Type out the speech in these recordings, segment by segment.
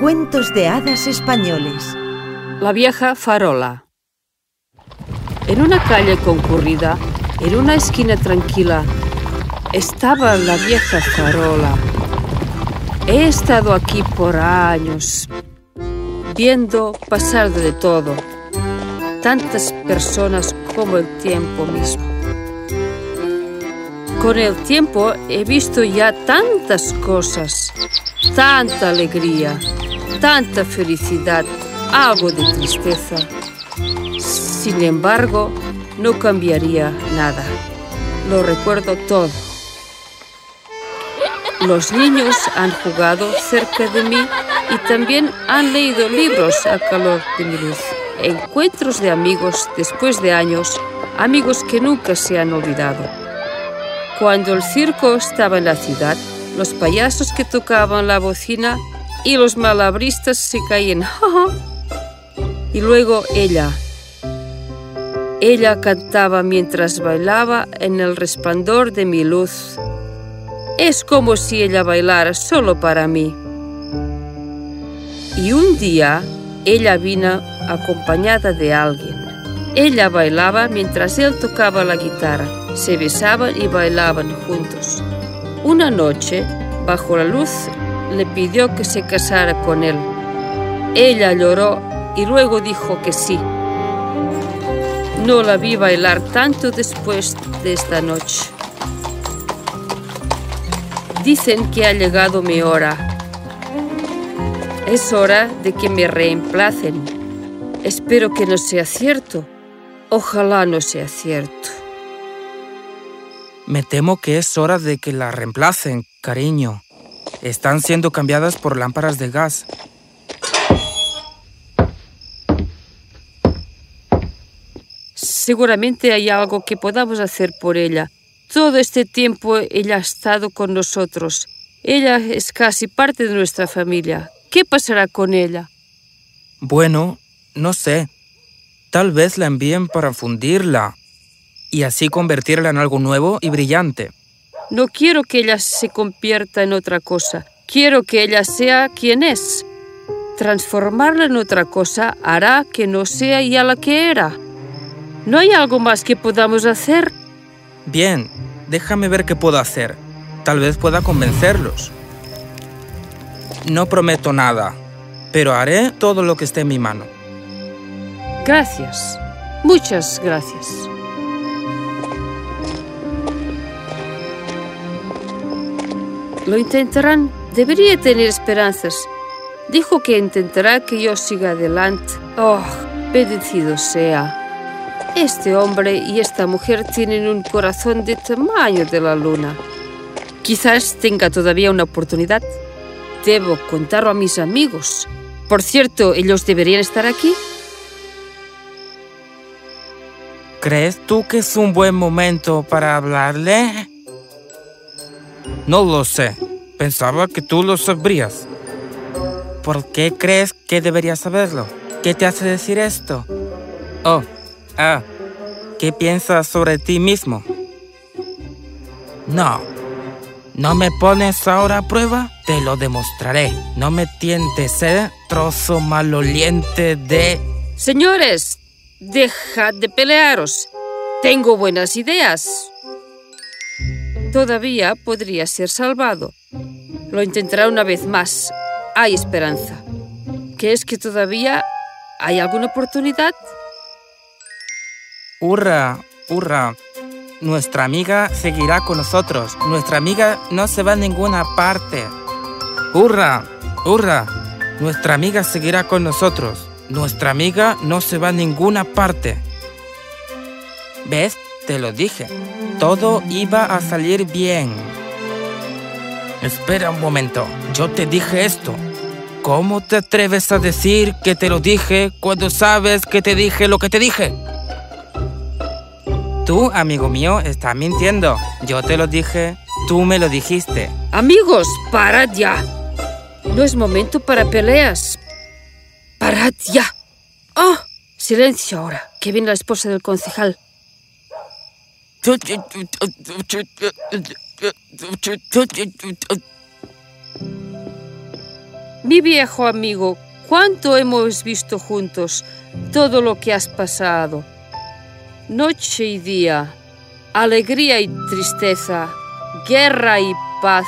Cuentos de hadas españoles. La vieja farola. En una calle concurrida, en una esquina tranquila, estaba la vieja farola. He estado aquí por años, viendo pasar de todo, tantas personas como el tiempo mismo. Con el tiempo he visto ya tantas cosas, tanta alegría, tanta felicidad, algo de tristeza. Sin embargo, no cambiaría nada. Lo recuerdo todo. Los niños han jugado cerca de mí y también han leído libros a calor de mi luz. Encuentros de amigos después de años, amigos que nunca se han olvidado. Cuando el circo estaba en la ciudad, los payasos que tocaban la bocina y los malabristas se caían. y luego ella. Ella cantaba mientras bailaba en el resplandor de mi luz. Es como si ella bailara solo para mí. Y un día ella vino acompañada de alguien. Ella bailaba mientras él tocaba la guitarra. Se besaban y bailaban juntos. Una noche, bajo la luz, le pidió que se casara con él. Ella lloró y luego dijo que sí. No la vi bailar tanto después de esta noche. Dicen que ha llegado mi hora. Es hora de que me reemplacen. Espero que no sea cierto. Ojalá no sea cierto. Me temo que es hora de que la reemplacen, cariño. Están siendo cambiadas por lámparas de gas. Seguramente hay algo que podamos hacer por ella. Todo este tiempo ella ha estado con nosotros. Ella es casi parte de nuestra familia. ¿Qué pasará con ella? Bueno, no sé. Tal vez la envíen para fundirla y así convertirla en algo nuevo y brillante. No quiero que ella se convierta en otra cosa. Quiero que ella sea quien es. Transformarla en otra cosa hará que no sea ya la que era. ¿No hay algo más que podamos hacer? Bien, déjame ver qué puedo hacer. Tal vez pueda convencerlos. No prometo nada, pero haré todo lo que esté en mi mano. Gracias. Muchas gracias. Lo intentarán. Debería tener esperanzas. Dijo que intentará que yo siga adelante. Oh, bendecido sea. Este hombre y esta mujer tienen un corazón de tamaño de la luna. Quizás tenga todavía una oportunidad. Debo contarlo a mis amigos. Por cierto, ellos deberían estar aquí. ¿Crees tú que es un buen momento para hablarle? No lo sé. Pensaba que tú lo sabrías. ¿Por qué crees que deberías saberlo? ¿Qué te hace decir esto? Oh, ah, ¿qué piensas sobre ti mismo? No. ¿No me pones ahora a prueba? Te lo demostraré. No me tientes, ¿eh? Trozo maloliente de... Señores, dejad de pelearos. Tengo buenas ideas todavía podría ser salvado. Lo intentará una vez más. Hay esperanza. ¿Qué es que todavía hay alguna oportunidad? Hurra, hurra. Nuestra amiga seguirá con nosotros. Nuestra amiga no se va a ninguna parte. Hurra, hurra. Nuestra amiga seguirá con nosotros. Nuestra amiga no se va a ninguna parte. ¿Ves? Te lo dije. Todo iba a salir bien. Espera un momento. Yo te dije esto. ¿Cómo te atreves a decir que te lo dije cuando sabes que te dije lo que te dije? Tú, amigo mío, estás mintiendo. Yo te lo dije, tú me lo dijiste. Amigos, parad ya. No es momento para peleas. Parad ya. ¡Oh! Silencio ahora, que viene la esposa del concejal. Mi viejo amigo, cuánto hemos visto juntos todo lo que has pasado. Noche y día, alegría y tristeza, guerra y paz,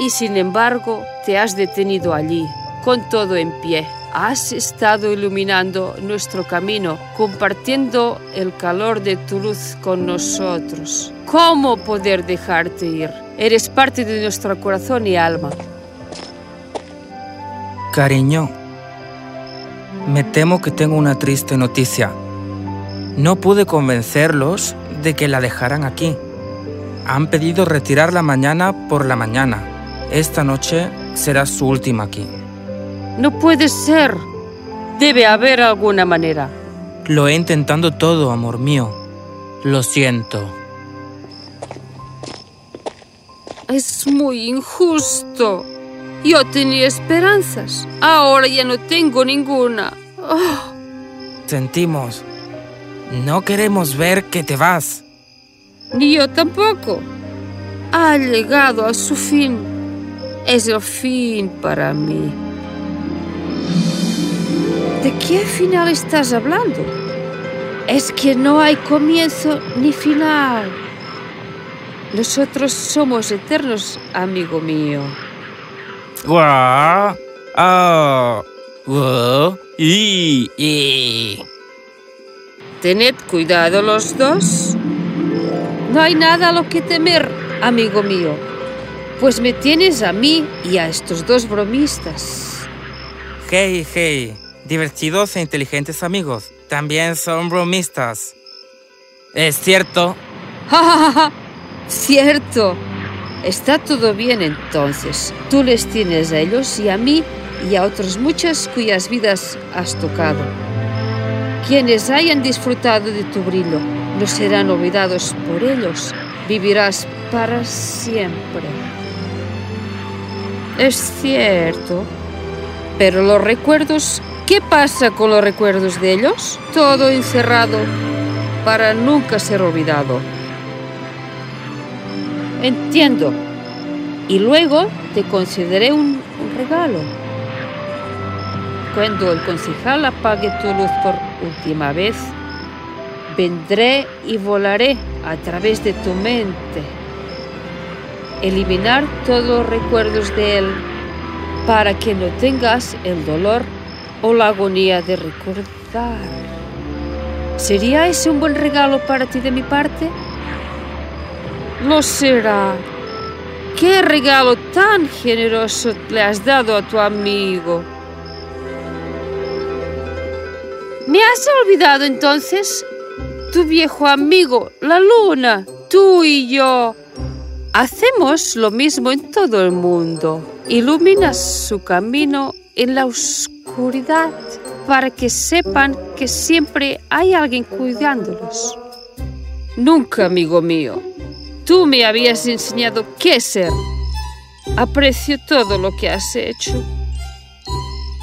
y sin embargo te has detenido allí, con todo en pie. Has estado iluminando nuestro camino, compartiendo el calor de tu luz con nosotros. ¿Cómo poder dejarte ir? Eres parte de nuestro corazón y alma. Cariño, me temo que tengo una triste noticia. No pude convencerlos de que la dejaran aquí. Han pedido retirarla mañana por la mañana. Esta noche será su última aquí. No puede ser. Debe haber alguna manera. Lo he intentado todo, amor mío. Lo siento. Es muy injusto. Yo tenía esperanzas. Ahora ya no tengo ninguna. Oh, Sentimos. No queremos ver que te vas. ni yo tampoco. Ha llegado a su fin. Es el fin para mí. ¿De qué final estás hablando? Es que no hay comienzo ni final. Nosotros somos eternos, amigo mío. Guau. Ah. Guau. Y. Y. Tened cuidado los dos. No hay nada a lo que temer, amigo mío, pues me tienes a mí y a estos dos bromistas. Hey, hey. Divertidos e inteligentes amigos. También son bromistas. Es cierto. Cierto. Está todo bien entonces. Tú les tienes a ellos y a mí y a otras muchas cuyas vidas has tocado. Quienes hayan disfrutado de tu brillo no serán olvidados por ellos. Vivirás para siempre. Es cierto. Pero los recuerdos, ¿qué pasa con los recuerdos de ellos? Todo encerrado para nunca ser olvidado. Entiendo. Y luego te concederé un, un regalo. Cuando el concejal apague tu luz por última vez, vendré y volaré a través de tu mente. Eliminar todos los recuerdos de él para que no tengas el dolor o la agonía de recordar. ¿Sería ese un buen regalo para ti de mi parte? Lo será. ¿Qué regalo tan generoso le has dado a tu amigo? ¿Me has olvidado entonces? Tu viejo amigo, la luna, tú y yo. Hacemos lo mismo en todo el mundo. Iluminas su camino en la oscuridad para que sepan que siempre hay alguien cuidándolos. Nunca, amigo mío. Tú me habías enseñado qué ser. Aprecio todo lo que has hecho.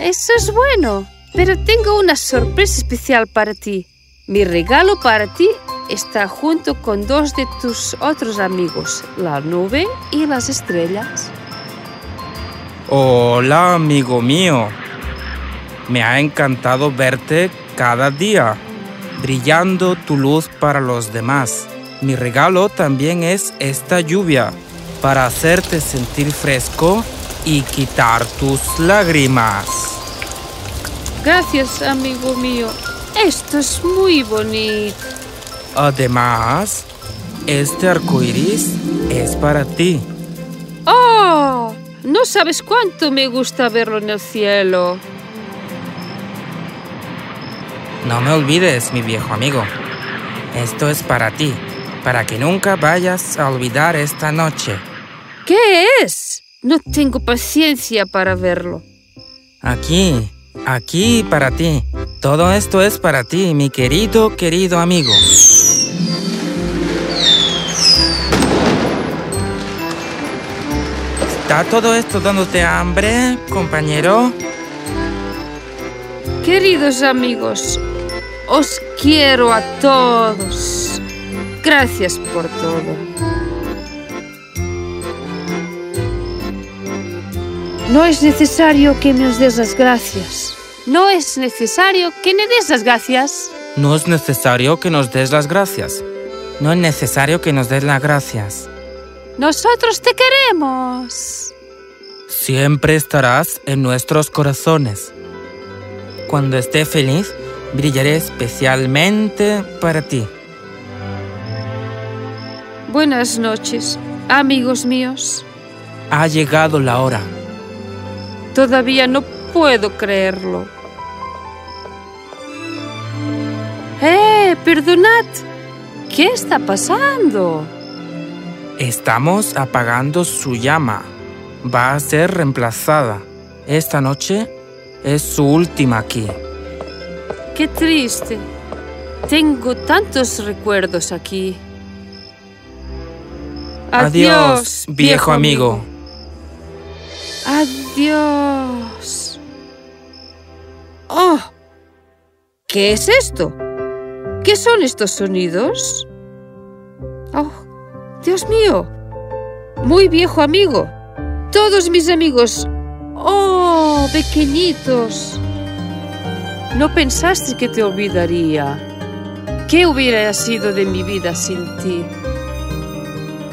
Eso es bueno, pero tengo una sorpresa especial para ti. Mi regalo para ti está junto con dos de tus otros amigos, la nube y las estrellas. Hola, amigo mío. Me ha encantado verte cada día, brillando tu luz para los demás. Mi regalo también es esta lluvia, para hacerte sentir fresco y quitar tus lágrimas. Gracias, amigo mío. Esto es muy bonito. Además, este arco iris es para ti. ¡Oh! No sabes cuánto me gusta verlo en el cielo. No me olvides, mi viejo amigo. Esto es para ti, para que nunca vayas a olvidar esta noche. ¿Qué es? No tengo paciencia para verlo. Aquí, aquí para ti. Todo esto es para ti, mi querido, querido amigo. ¿Está todo esto dándote hambre, compañero? Queridos amigos, os quiero a todos. Gracias por todo. No es necesario que me des las gracias. No es necesario que me des las gracias. No es necesario que nos des las gracias. No es necesario que nos des las gracias. Nosotros te queremos. Siempre estarás en nuestros corazones. Cuando esté feliz, brillaré especialmente para ti. Buenas noches, amigos míos. Ha llegado la hora. Todavía no puedo creerlo. ¡Eh! Perdonad. ¿Qué está pasando? Estamos apagando su llama. Va a ser reemplazada. Esta noche es su última aquí. Qué triste. Tengo tantos recuerdos aquí. Adiós, viejo amigo. Adiós. ¡Oh! ¿Qué es esto? ¿Qué son estos sonidos? ¡Oh! Dios mío. Muy viejo amigo. Todos mis amigos. ¡Oh! Pequeñitos. No pensaste que te olvidaría. ¿Qué hubiera sido de mi vida sin ti?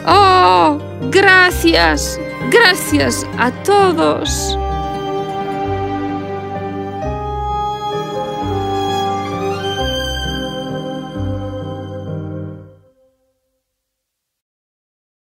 ¡Oh! Gracias. Gracias a todos.